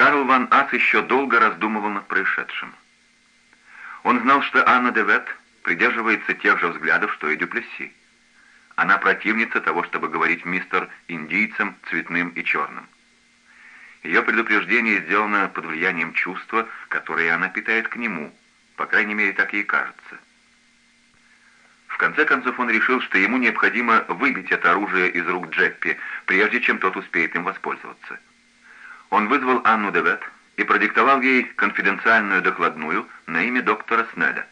Карл Ван Ас еще долго раздумывал над происшедшим. Он знал, что Анна Девет придерживается тех же взглядов, что и Дюплесси. Она противница того, чтобы говорить мистер индийцам цветным и черным. Ее предупреждение сделано под влиянием чувства, которое она питает к нему, по крайней мере, так ей кажется. В конце концов он решил, что ему необходимо выбить это оружие из рук Джеппи, прежде чем тот успеет им воспользоваться. Он вызвал Анну Девет и продиктовал ей конфиденциальную докладную на имя доктора Снеда.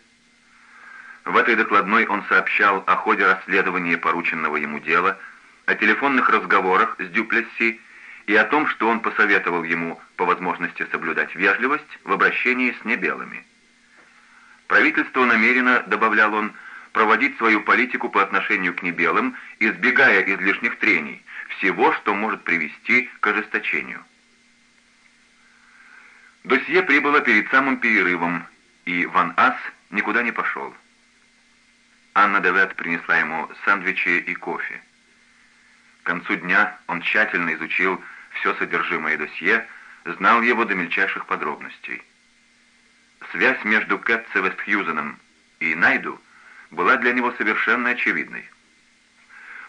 В этой докладной он сообщал о ходе расследования порученного ему дела, о телефонных разговорах с Дюплесси и о том, что он посоветовал ему по возможности соблюдать вежливость в обращении с небелыми. Правительство намерено, добавлял он, проводить свою политику по отношению к небелым, избегая излишних трений, всего, что может привести к ожесточению. Досье прибыло перед самым перерывом, и Ван Ас никуда не пошел. Анна Девет принесла ему сэндвичи и кофе. К концу дня он тщательно изучил все содержимое досье, знал его до мельчайших подробностей. Связь между Кэтце Вестхьюзеном и Найду была для него совершенно очевидной.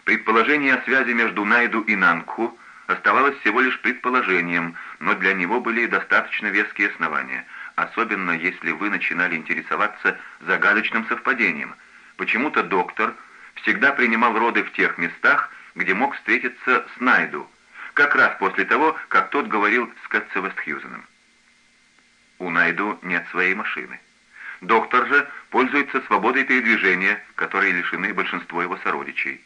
Предположение о связи между Найду и Нангху оставалось всего лишь предположением, но для него были достаточно веские основания, особенно если вы начинали интересоваться загадочным совпадением – Почему-то доктор всегда принимал роды в тех местах, где мог встретиться с Найду, как раз после того, как тот говорил с Катцевестхьюзеном. У Найду нет своей машины. Доктор же пользуется свободой передвижения, которой лишены большинство его сородичей.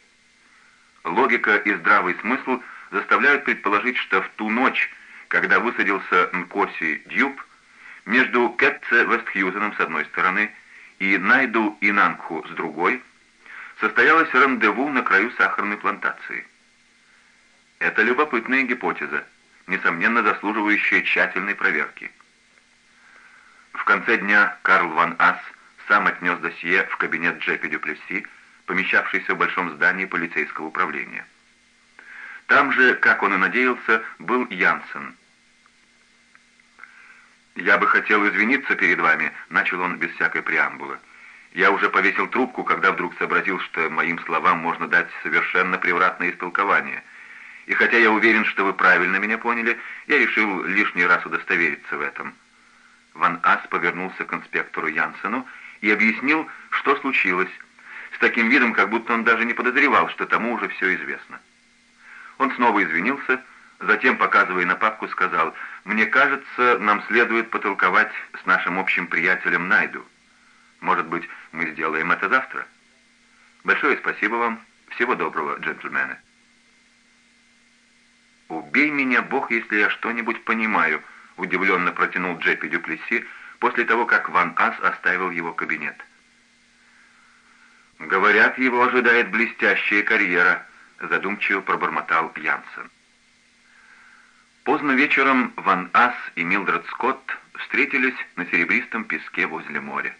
Логика и здравый смысл заставляют предположить, что в ту ночь, когда высадился Нкоси Дьюб, между Кэтце Вестхьюзеном с одной стороны и Найду и Нангху с другой, состоялось рандеву на краю сахарной плантации. Это любопытная гипотеза, несомненно заслуживающая тщательной проверки. В конце дня Карл Ван Ас сам отнес досье в кабинет Джепи Дюплесси, помещавшийся в большом здании полицейского управления. Там же, как он и надеялся, был Янсен – «Я бы хотел извиниться перед вами», — начал он без всякой преамбулы. «Я уже повесил трубку, когда вдруг сообразил, что моим словам можно дать совершенно превратное истолкование. И хотя я уверен, что вы правильно меня поняли, я решил лишний раз удостовериться в этом». Ван Ас повернулся к инспектору Янсену и объяснил, что случилось, с таким видом, как будто он даже не подозревал, что тому уже все известно. Он снова извинился, затем, показывая на папку, сказал — мне кажется, нам следует потолковать с нашим общим приятелем Найду. Может быть, мы сделаем это завтра? Большое спасибо вам. Всего доброго, джентльмены. «Убей меня, Бог, если я что-нибудь понимаю», — удивленно протянул Джеппи Дюплесси после того, как Ван Ас оставил его кабинет. «Говорят, его ожидает блестящая карьера», — задумчиво пробормотал Янсен. Поздно вечером Ван Ас и Милдред Скотт встретились на серебристом песке возле моря.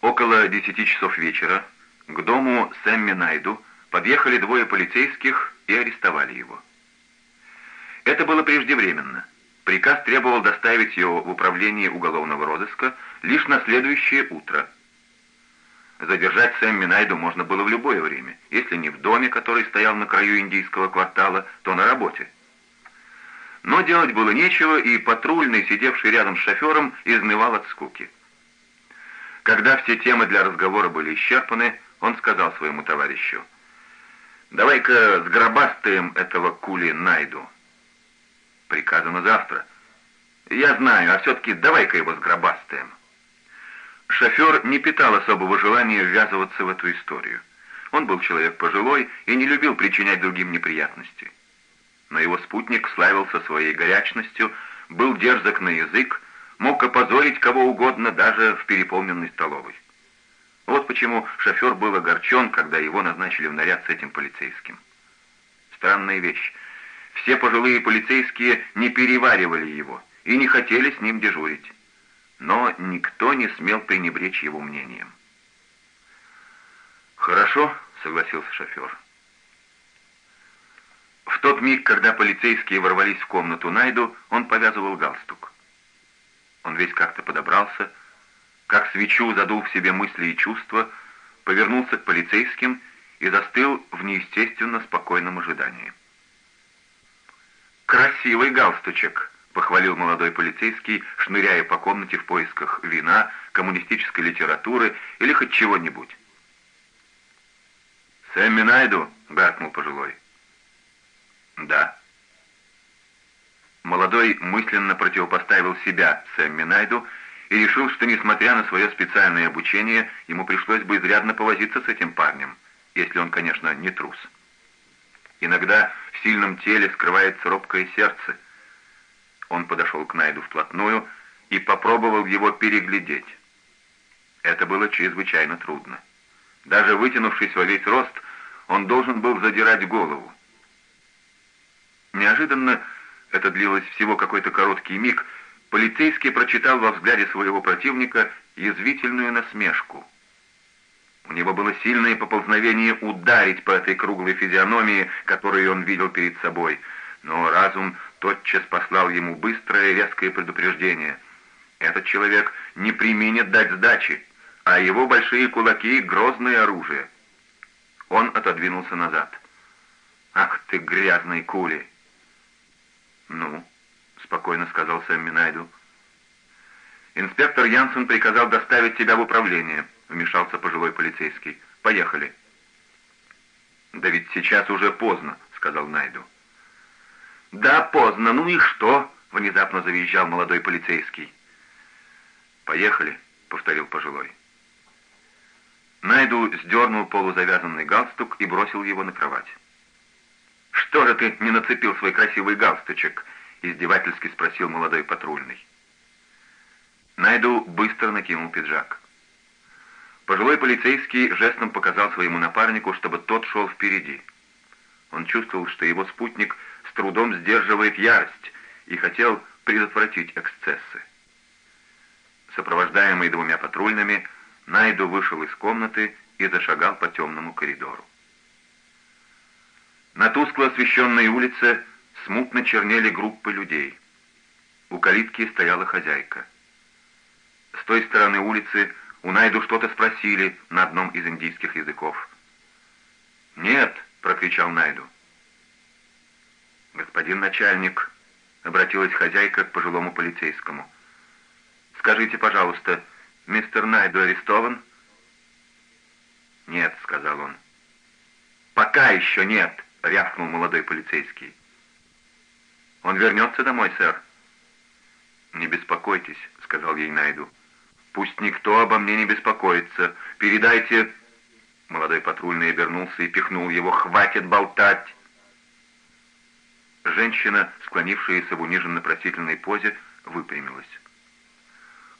Около десяти часов вечера к дому Сэмми Найду подъехали двое полицейских и арестовали его. Это было преждевременно. Приказ требовал доставить его в управление уголовного розыска лишь на следующее утро. Задержать Сэмми Найду можно было в любое время, если не в доме, который стоял на краю индийского квартала, то на работе. Но делать было нечего, и патрульный, сидевший рядом с шофером, изнывал от скуки. Когда все темы для разговора были исчерпаны, он сказал своему товарищу, «Давай-ка сгробастаем этого кули найду». «Приказано завтра». «Я знаю, а все-таки давай-ка его сгробастаем». Шофер не питал особого желания ввязываться в эту историю. Он был человек пожилой и не любил причинять другим неприятности но его спутник славился своей горячностью, был дерзок на язык, мог опозорить кого угодно даже в переполненной столовой. Вот почему шофер был огорчен, когда его назначили в наряд с этим полицейским. Странная вещь. Все пожилые полицейские не переваривали его и не хотели с ним дежурить. Но никто не смел пренебречь его мнением. «Хорошо», — согласился шофер. В тот миг, когда полицейские ворвались в комнату Найду, он повязывал галстук. Он весь как-то подобрался, как свечу задул в себе мысли и чувства, повернулся к полицейским и застыл в неестественно спокойном ожидании. «Красивый галстучек», — похвалил молодой полицейский, шныряя по комнате в поисках вина, коммунистической литературы или хоть чего-нибудь. «Сэмми найду», — гаркнул пожилой. «Да». Молодой мысленно противопоставил себя Сэмми Найду и решил, что, несмотря на свое специальное обучение, ему пришлось бы изрядно повозиться с этим парнем, если он, конечно, не трус. Иногда в сильном теле скрывается робкое сердце. Он подошел к Найду вплотную и попробовал его переглядеть. Это было чрезвычайно трудно. Даже вытянувшись во весь рост, он должен был задирать голову. Неожиданно, это длилось всего какой-то короткий миг, полицейский прочитал во взгляде своего противника язвительную насмешку. У него было сильное поползновение ударить по этой круглой физиономии, которую он видел перед собой, но разум тотчас послал ему быстрое резкое предупреждение. Этот человек не применит дать сдачи, а его большие кулаки — грозное оружие. Он отодвинулся назад. «Ах ты, грязный кули!» «Ну?» — спокойно сказал Сэм Минайду. «Инспектор Янсен приказал доставить тебя в управление», — вмешался пожилой полицейский. «Поехали». «Да ведь сейчас уже поздно», — сказал Найду. «Да, поздно. Ну и что?» — внезапно завизжал молодой полицейский. «Поехали», — повторил пожилой. Найду сдернул полузавязанный галстук и бросил его на кровать. «Что же ты не нацепил свой красивый галстучек?» — издевательски спросил молодой патрульный. Найду быстро накинул пиджак. Пожилой полицейский жестом показал своему напарнику, чтобы тот шел впереди. Он чувствовал, что его спутник трудом сдерживает ярость и хотел предотвратить эксцессы. Сопровождаемый двумя патрульными, Найду вышел из комнаты и зашагал по темному коридору. На тускло освещенной улице смутно чернели группы людей. У калитки стояла хозяйка. С той стороны улицы у Найду что-то спросили на одном из индийских языков. «Нет!» — прокричал Найду. «Господин начальник», — обратилась хозяйка к пожилому полицейскому. «Скажите, пожалуйста, мистер Найду арестован?» «Нет», — сказал он. «Пока еще нет!» — рявкнул молодой полицейский. «Он вернется домой, сэр?» «Не беспокойтесь», — сказал ей Найду. «Пусть никто обо мне не беспокоится. Передайте...» Молодой патрульный обернулся и пихнул его. «Хватит болтать!» Женщина, склонившаяся в униженно-просительной позе, выпрямилась.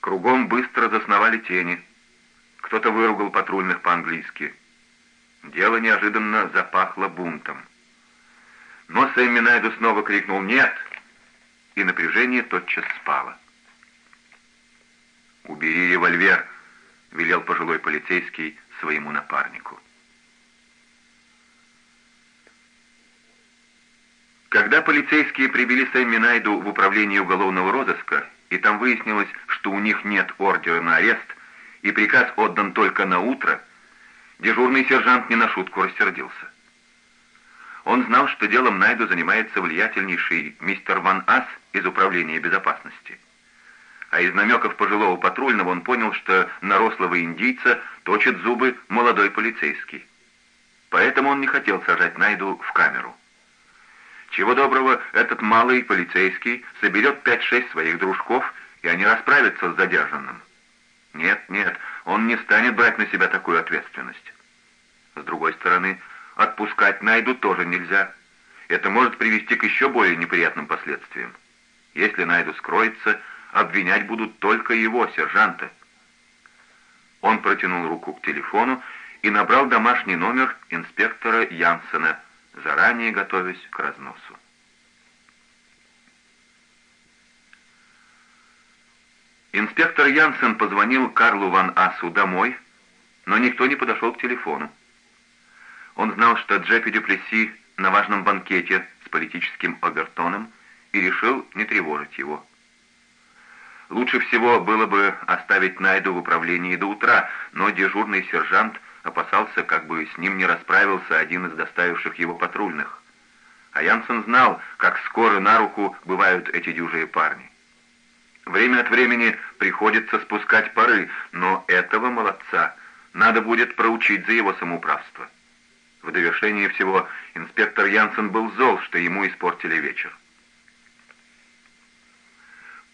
Кругом быстро засновали тени. Кто-то выругал патрульных по-английски. Дело неожиданно запахло бунтом. Но Сэмми Найду снова крикнул «Нет!» и напряжение тотчас спало. «Убери револьвер!» — велел пожилой полицейский своему напарнику. Когда полицейские привели Сэмми Найду в управление уголовного розыска, и там выяснилось, что у них нет ордера на арест, и приказ отдан только на утро, дежурный сержант не на шутку рассердился. Он знал, что делом Найду занимается влиятельнейший мистер Ван Ас из Управления безопасности. А из намеков пожилого патрульного он понял, что на рослого индийца точит зубы молодой полицейский. Поэтому он не хотел сажать Найду в камеру. Чего доброго, этот малый полицейский соберет пять-шесть своих дружков, и они расправятся с задержанным. Нет, нет, он не станет брать на себя такую ответственность. С другой стороны, Отпускать Найду тоже нельзя. Это может привести к еще более неприятным последствиям. Если Найду скроется, обвинять будут только его, сержанта. Он протянул руку к телефону и набрал домашний номер инспектора Янсена, заранее готовясь к разносу. Инспектор Янсен позвонил Карлу Ван Асу домой, но никто не подошел к телефону. Он знал, что Джеффи Дюплеси на важном банкете с политическим обертоном и решил не тревожить его. Лучше всего было бы оставить Найду в управлении до утра, но дежурный сержант опасался, как бы с ним не расправился один из доставивших его патрульных. А Янсен знал, как скоро на руку бывают эти дюжие парни. Время от времени приходится спускать пары, но этого молодца надо будет проучить за его самоуправство. В довершение всего инспектор Янсен был зол, что ему испортили вечер.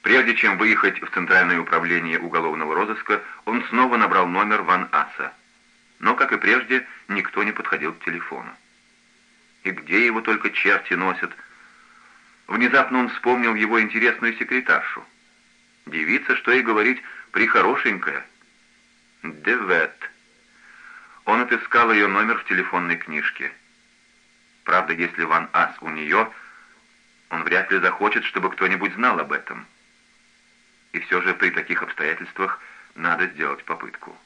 Прежде чем выехать в Центральное управление уголовного розыска, он снова набрал номер Ван Аса. Но, как и прежде, никто не подходил к телефону. И где его только черти носят? Внезапно он вспомнил его интересную секретаршу. Девица, что и говорить, прихорошенькая. Девет. Он отыскал ее номер в телефонной книжке. Правда, если Ван Ас у нее, он вряд ли захочет, чтобы кто-нибудь знал об этом и все же при таких обстоятельствах надо сделать попытку.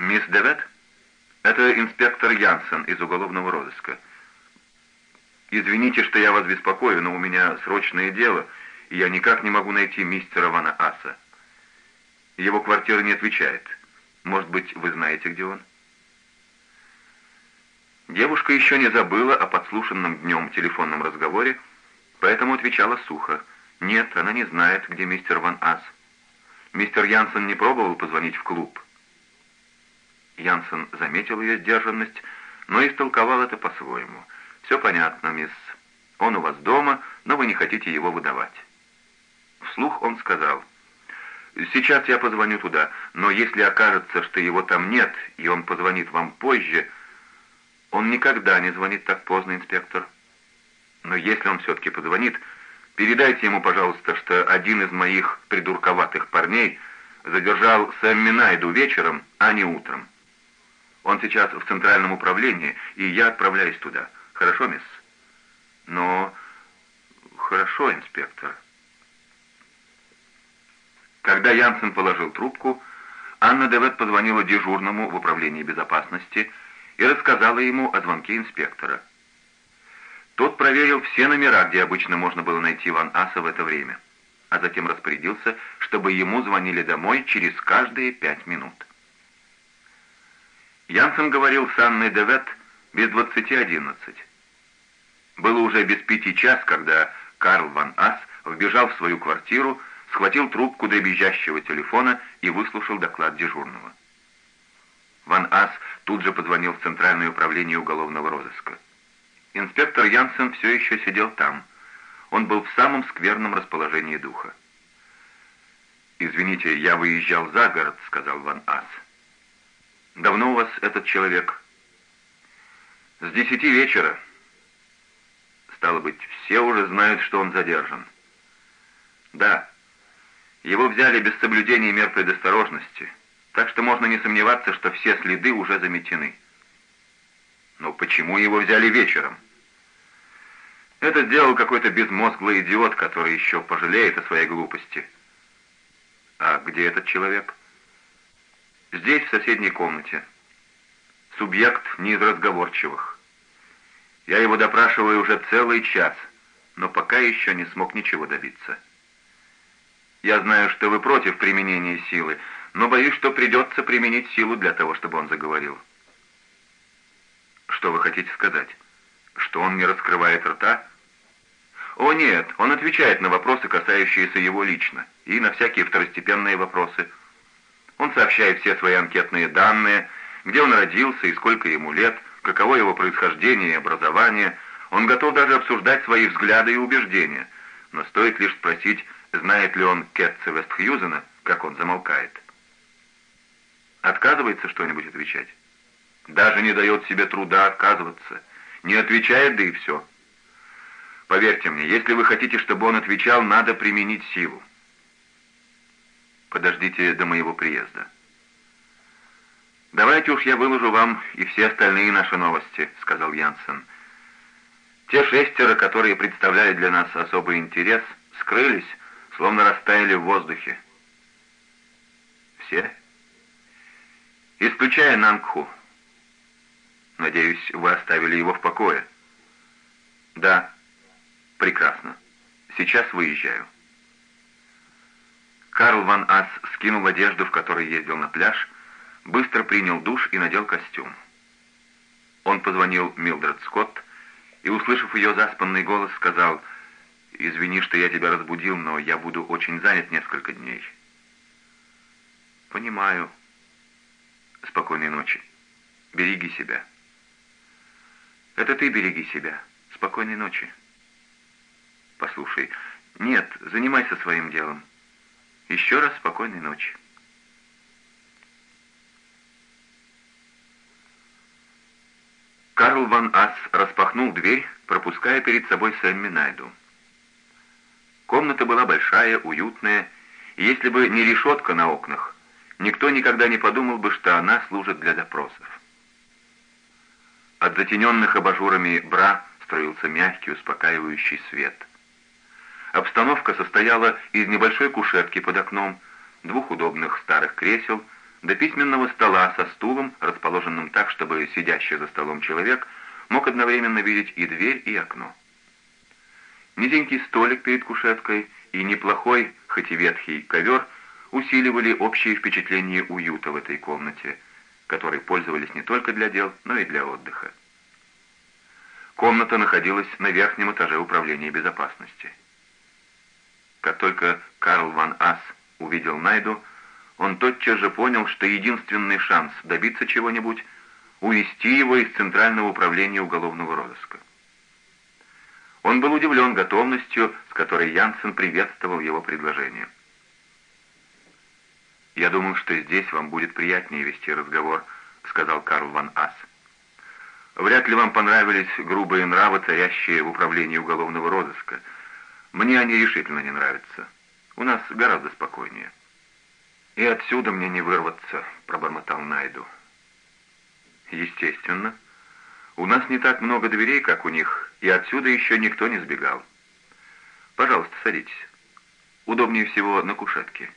«Мисс Девет?» «Это инспектор Янсен из уголовного розыска. Извините, что я вас беспокою, но у меня срочное дело, и я никак не могу найти мистера Вана Аса. Его квартира не отвечает. Может быть, вы знаете, где он?» Девушка еще не забыла о подслушанном днем телефонном разговоре, поэтому отвечала сухо. Нет, она не знает, где мистер Ван Ас. Мистер Янсен не пробовал позвонить в клуб. Янсен заметил ее сдержанность, но истолковал это по-своему. «Все понятно, мисс. Он у вас дома, но вы не хотите его выдавать». Вслух он сказал, «Сейчас я позвоню туда, но если окажется, что его там нет, и он позвонит вам позже...» «Он никогда не звонит так поздно, инспектор. Но если он все-таки позвонит, Передайте ему, пожалуйста, что один из моих придурковатых парней задержал Сэмми Найду вечером, а не утром. Он сейчас в центральном управлении, и я отправляюсь туда. Хорошо, мисс? Но... Хорошо, инспектор. Когда Янсен положил трубку, Анна Девет позвонила дежурному в управлении безопасности и рассказала ему о звонке инспектора. Тот проверил все номера, где обычно можно было найти Ван Аса в это время, а затем распорядился, чтобы ему звонили домой через каждые пять минут. Янсен говорил с Анной Девет без двадцати одиннадцать. Было уже без пяти час, когда Карл Ван Ас вбежал в свою квартиру, схватил трубку дребезжащего телефона и выслушал доклад дежурного. Ван Ас тут же позвонил в Центральное управление уголовного розыска. Инспектор Янсен все еще сидел там. Он был в самом скверном расположении духа. «Извините, я выезжал за город», — сказал Ван Ас. «Давно у вас этот человек?» «С десяти вечера». «Стало быть, все уже знают, что он задержан». «Да. Его взяли без соблюдения мер предосторожности, так что можно не сомневаться, что все следы уже заметены». Но почему его взяли вечером? Это сделал какой-то безмозглый идиот, который еще пожалеет о своей глупости. А где этот человек? Здесь, в соседней комнате. Субъект не из разговорчивых. Я его допрашиваю уже целый час, но пока еще не смог ничего добиться. Я знаю, что вы против применения силы, но боюсь, что придется применить силу для того, чтобы он заговорил. Что вы хотите сказать? Что он не раскрывает рта? О нет, он отвечает на вопросы, касающиеся его лично, и на всякие второстепенные вопросы. Он сообщает все свои анкетные данные, где он родился и сколько ему лет, каково его происхождение и образование. Он готов даже обсуждать свои взгляды и убеждения, но стоит лишь спросить, знает ли он Кетца Вестхьюзена, как он замолкает. Отказывается что-нибудь отвечать? Даже не дает себе труда отказываться. Не отвечает, да и все. Поверьте мне, если вы хотите, чтобы он отвечал, надо применить силу. Подождите до моего приезда. «Давайте уж я выложу вам и все остальные наши новости», — сказал Янсен. «Те шестеро, которые представляли для нас особый интерес, скрылись, словно растаяли в воздухе». «Все?» «Исключая Нангху. Надеюсь, вы оставили его в покое. «Да». «Прекрасно. Сейчас выезжаю». Карл ван Ас скинул одежду, в которой ездил на пляж, быстро принял душ и надел костюм. Он позвонил Милдред Скотт и, услышав ее заспанный голос, сказал, «Извини, что я тебя разбудил, но я буду очень занят несколько дней». «Понимаю. Спокойной ночи. Береги себя». «Это ты береги себя. Спокойной ночи». «Послушай, нет, занимайся своим делом. Еще раз спокойной ночи». Карл ван Ас распахнул дверь, пропуская перед собой Сэмми Найду. Комната была большая, уютная, и если бы не решетка на окнах, никто никогда не подумал бы, что она служит для допросов. От затененных абажурами бра строился мягкий, успокаивающий свет. Обстановка состояла из небольшой кушетки под окном, двух удобных старых кресел — до письменного стола со стулом, расположенным так, чтобы сидящий за столом человек мог одновременно видеть и дверь, и окно. Низенький столик перед кушеткой и неплохой, хоть и ветхий, ковер усиливали общее впечатление уюта в этой комнате, которой пользовались не только для дел, но и для отдыха. Комната находилась на верхнем этаже управления безопасности. Как только Карл ван Ас увидел Найду, он тотчас же понял, что единственный шанс добиться чего-нибудь — увести его из Центрального управления уголовного розыска. Он был удивлен готовностью, с которой Янсен приветствовал его предложение. «Я думал, что здесь вам будет приятнее вести разговор», — сказал Карл ван Ас. «Вряд ли вам понравились грубые нравы, царящие в управлении уголовного розыска. Мне они решительно не нравятся. У нас гораздо спокойнее». «И отсюда мне не вырваться», — пробормотал Найду. «Естественно. У нас не так много дверей, как у них, и отсюда еще никто не сбегал. Пожалуйста, садитесь. Удобнее всего на кушетке».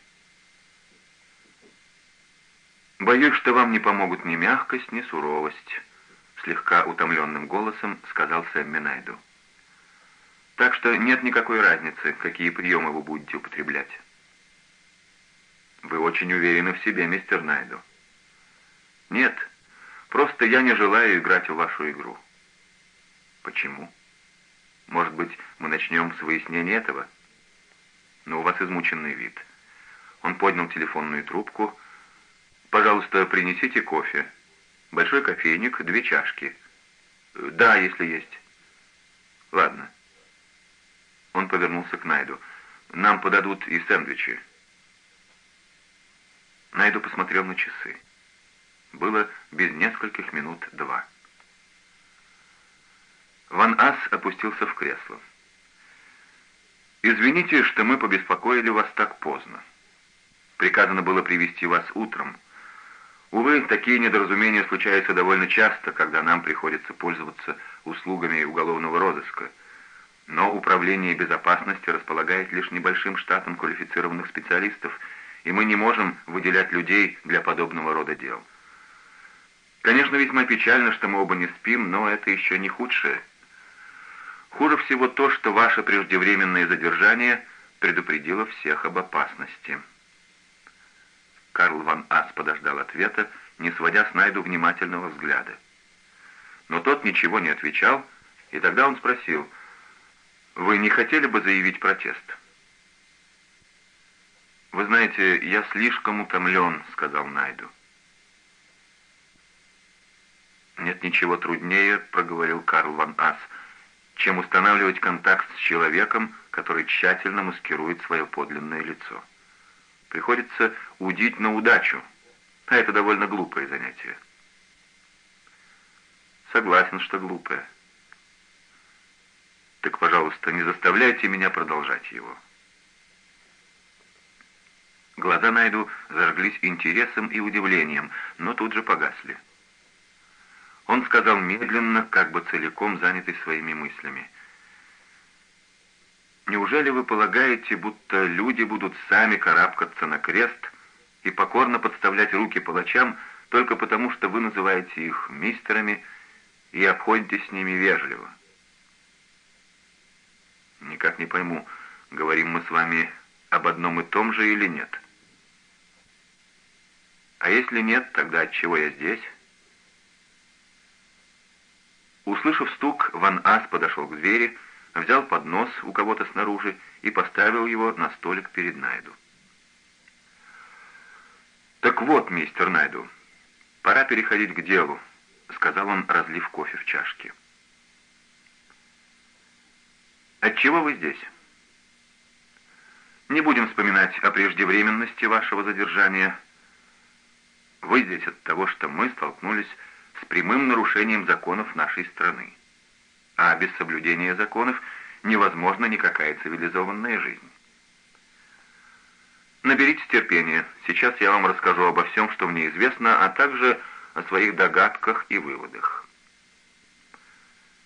«Боюсь, что вам не помогут ни мягкость, ни суровость», — слегка утомленным голосом сказал Сэмми Найду. «Так что нет никакой разницы, какие приемы вы будете употреблять». Вы очень уверены в себе, мистер Найду. Нет, просто я не желаю играть в вашу игру. Почему? Может быть, мы начнем с выяснения этого? Но у вас измученный вид. Он поднял телефонную трубку. Пожалуйста, принесите кофе. Большой кофейник, две чашки. Да, если есть. Ладно. Он повернулся к Найду. Нам подадут и сэндвичи. Найду посмотрел на часы. Было без нескольких минут два. Ван Ас опустился в кресло. «Извините, что мы побеспокоили вас так поздно. Приказано было привести вас утром. Увы, такие недоразумения случаются довольно часто, когда нам приходится пользоваться услугами уголовного розыска. Но Управление безопасности располагает лишь небольшим штатом квалифицированных специалистов – и мы не можем выделять людей для подобного рода дел. Конечно, весьма печально, что мы оба не спим, но это еще не худшее. Хуже всего то, что ваше преждевременное задержание предупредило всех об опасности. Карл ван Ас подождал ответа, не сводя с Найду внимательного взгляда. Но тот ничего не отвечал, и тогда он спросил, «Вы не хотели бы заявить протест?» «Вы знаете, я слишком утомлен», — сказал Найду. «Нет ничего труднее», — проговорил Карл ван Ас, «чем устанавливать контакт с человеком, который тщательно маскирует свое подлинное лицо. Приходится удить на удачу, а это довольно глупое занятие». «Согласен, что глупое». «Так, пожалуйста, не заставляйте меня продолжать его». Глаза Найду зажглись интересом и удивлением, но тут же погасли. Он сказал медленно, как бы целиком занятый своими мыслями. «Неужели вы полагаете, будто люди будут сами карабкаться на крест и покорно подставлять руки палачам только потому, что вы называете их мистерами и обходитесь с ними вежливо?» Никак не пойму, говорим мы с вами об одном и том же или нет. А если нет, тогда от чего я здесь? Услышав стук, Ван Ас подошел к двери, взял поднос у кого-то снаружи и поставил его на столик перед Найду. «Так вот, мистер Найду, пора переходить к делу», — сказал он, разлив кофе в чашке. «Отчего вы здесь?» «Не будем вспоминать о преждевременности вашего задержания. Вы здесь от того, что мы столкнулись с прямым нарушением законов нашей страны. А без соблюдения законов невозможна никакая цивилизованная жизнь. Наберитесь терпения. Сейчас я вам расскажу обо всем, что мне известно, а также о своих догадках и выводах.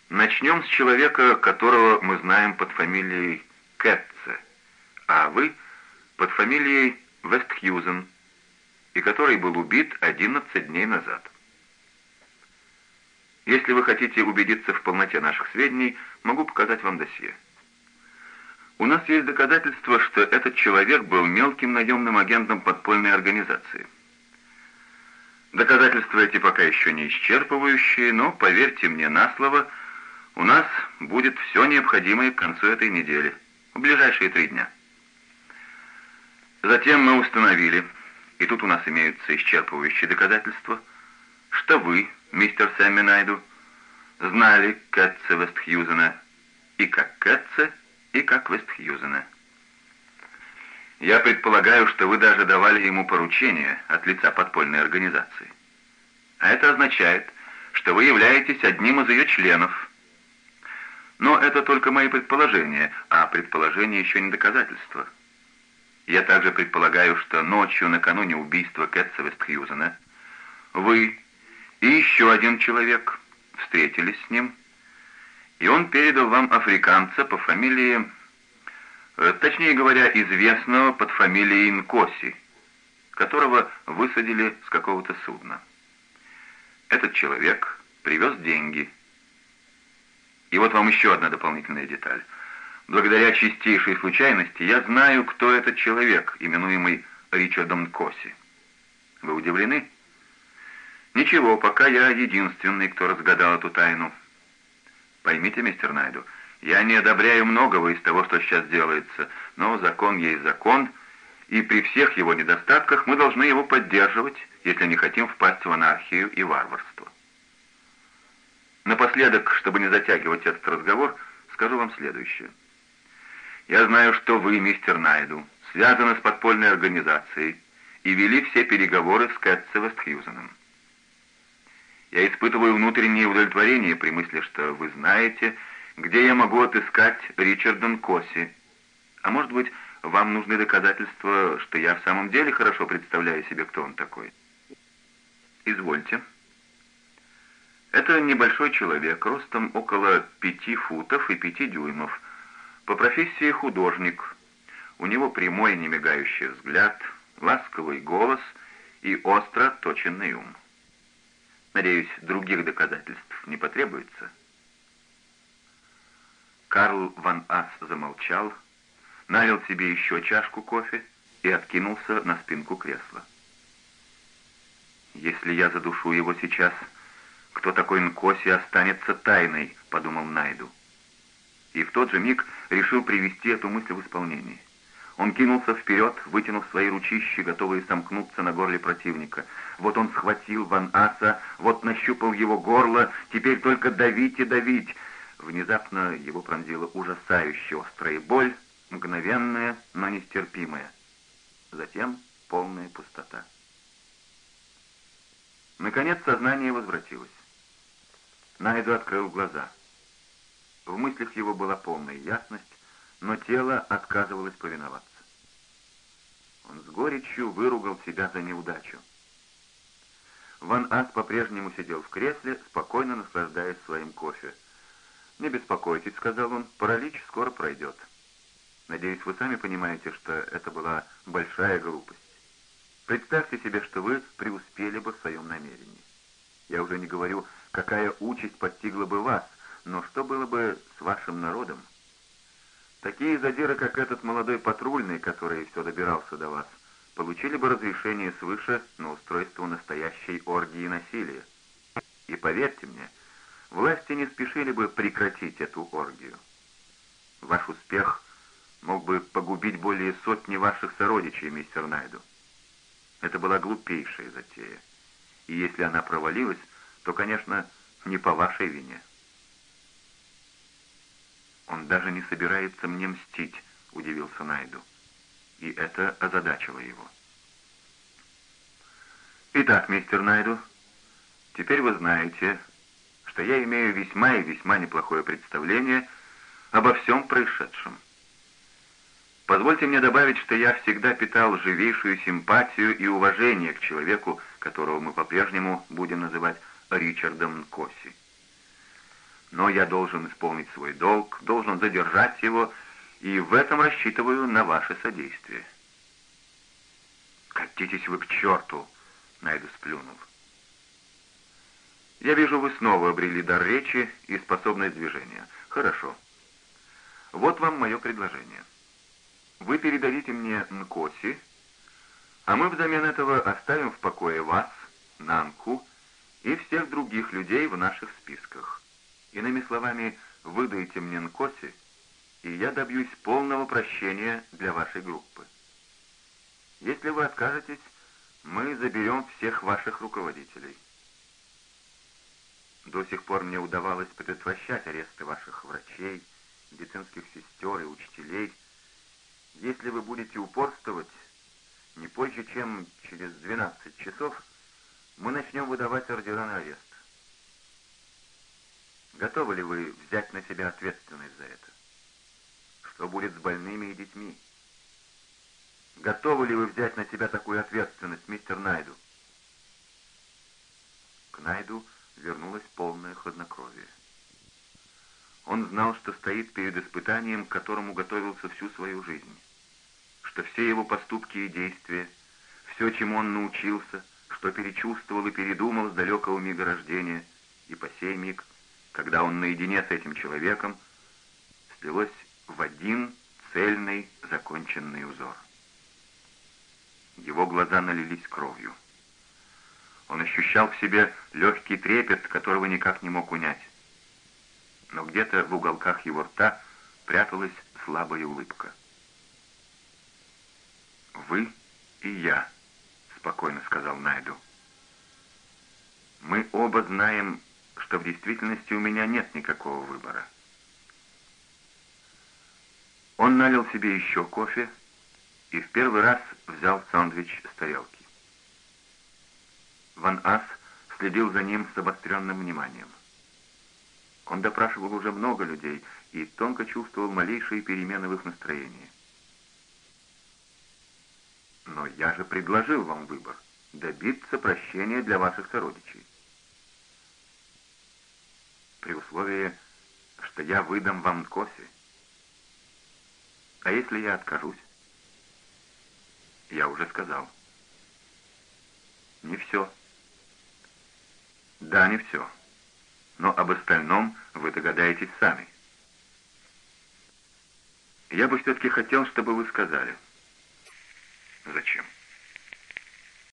Начнем с человека, которого мы знаем под фамилией Кэтце, а вы под фамилией Вестхьюзен, и который был убит 11 дней назад. Если вы хотите убедиться в полноте наших сведений, могу показать вам досье. У нас есть доказательства, что этот человек был мелким наемным агентом подпольной организации. Доказательства эти пока еще не исчерпывающие, но, поверьте мне на слово, у нас будет все необходимое к концу этой недели, в ближайшие три дня. Затем мы установили, и тут у нас имеются исчерпывающие доказательства, что вы, мистер Сэмми Найду, знали Кэтца Вестхьюзена и как Кэтца, и как Вестхьюзена. Я предполагаю, что вы даже давали ему поручение от лица подпольной организации. А это означает, что вы являетесь одним из ее членов. Но это только мои предположения, а предположения еще не доказательства. Я также предполагаю, что ночью накануне убийства Кэтса Вестхьюзена вы и еще один человек встретились с ним, и он передал вам африканца по фамилии, э, точнее говоря, известного под фамилией Нкоси, которого высадили с какого-то судна. Этот человек привез деньги. И вот вам еще одна дополнительная деталь. Благодаря чистейшей случайности я знаю, кто этот человек, именуемый Ричардом Нкоси. Вы удивлены? Ничего, пока я единственный, кто разгадал эту тайну. Поймите, мистер Найду, я не одобряю многого из того, что сейчас делается, но закон есть закон, и при всех его недостатках мы должны его поддерживать, если не хотим впасть в анархию и варварство. Напоследок, чтобы не затягивать этот разговор, скажу вам следующее. Я знаю, что вы, мистер Найду, связаны с подпольной организацией и вели все переговоры с Кэтце Вестхьюзеном. Я испытываю внутреннее удовлетворение при мысли, что вы знаете, где я могу отыскать Ричарда Коси. А может быть, вам нужны доказательства, что я в самом деле хорошо представляю себе, кто он такой? Извольте. Это небольшой человек, ростом около пяти футов и пяти дюймов. По профессии художник. У него прямой немигающий взгляд, ласковый голос и остро точенный ум. Надеюсь, других доказательств не потребуется. Карл ван Ас замолчал, налил себе еще чашку кофе и откинулся на спинку кресла. «Если я задушу его сейчас, кто такой Нкоси останется тайной», — подумал Найду. И в тот же миг решил привести эту мысль в исполнение. Он кинулся вперед, вытянув свои ручищи, готовые сомкнуться на горле противника. Вот он схватил Ван Аса, вот нащупал его горло, теперь только давить и давить. Внезапно его пронзила ужасающая острая боль, мгновенная, но нестерпимая. Затем полная пустота. Наконец сознание возвратилось. Найду открыл глаза. В мыслях его была полная ясность, но тело отказывалось повиноваться. Он с горечью выругал себя за неудачу. Ван Ас по-прежнему сидел в кресле, спокойно наслаждаясь своим кофе. «Не беспокойтесь», — сказал он, — «паралич скоро пройдет». Надеюсь, вы сами понимаете, что это была большая глупость. Представьте себе, что вы преуспели бы в своем намерении. Я уже не говорю, какая участь постигла бы вас, но что было бы с вашим народом? Такие задиры, как этот молодой патрульный, который все добирался до вас, получили бы разрешение свыше на устройство настоящей оргии насилия. И поверьте мне, власти не спешили бы прекратить эту оргию. Ваш успех мог бы погубить более сотни ваших сородичей, мистер Найду. Это была глупейшая затея. И если она провалилась, то, конечно, не по вашей вине. «Он даже не собирается мне мстить», — удивился Найду. И это озадачило его. «Итак, мистер Найду, теперь вы знаете, что я имею весьма и весьма неплохое представление обо всем происшедшем. Позвольте мне добавить, что я всегда питал живейшую симпатию и уважение к человеку, которого мы по-прежнему будем называть Ричардом Коси но я должен исполнить свой долг, должен задержать его, и в этом рассчитываю на ваше содействие». «Катитесь вы к черту!» — Найду сплюнул. «Я вижу, вы снова обрели дар речи и способность движения. Хорошо. Вот вам мое предложение. Вы передадите мне Нкоси, а мы взамен этого оставим в покое вас, Нанку и всех других людей в наших списках. Иными словами, выдайте мне Нкоси, и я добьюсь полного прощения для вашей группы. Если вы откажетесь, мы заберем всех ваших руководителей. До сих пор мне удавалось предотвращать аресты ваших врачей, медицинских сестер и учителей. Если вы будете упорствовать, не позже, чем через 12 часов, мы начнем выдавать ордера на арест. Готовы ли вы взять на себя ответственность за это? Что будет с больными и детьми? Готовы ли вы взять на себя такую ответственность, мистер Найду? К Найду вернулось полное хладнокровие. Он знал, что стоит перед испытанием, к которому готовился всю свою жизнь, что все его поступки и действия, все, чему он научился, что перечувствовал и передумал с далекого мига рождения, и по сей миг — когда он наедине с этим человеком, слилось в один цельный законченный узор. Его глаза налились кровью. Он ощущал в себе легкий трепет, которого никак не мог унять. Но где-то в уголках его рта пряталась слабая улыбка. «Вы и я», — спокойно сказал Найду. «Мы оба знаем что в действительности у меня нет никакого выбора. Он налил себе еще кофе и в первый раз взял сэндвич с тарелки. Ван Ас следил за ним с обостренным вниманием. Он допрашивал уже много людей и тонко чувствовал малейшие перемены в их настроении. «Но я же предложил вам выбор — добиться прощения для ваших сородичей при условии, что я выдам вам кофе. А если я откажусь? Я уже сказал. Не все. Да, не все. Но об остальном вы догадаетесь сами. Я бы все-таки хотел, чтобы вы сказали. Зачем?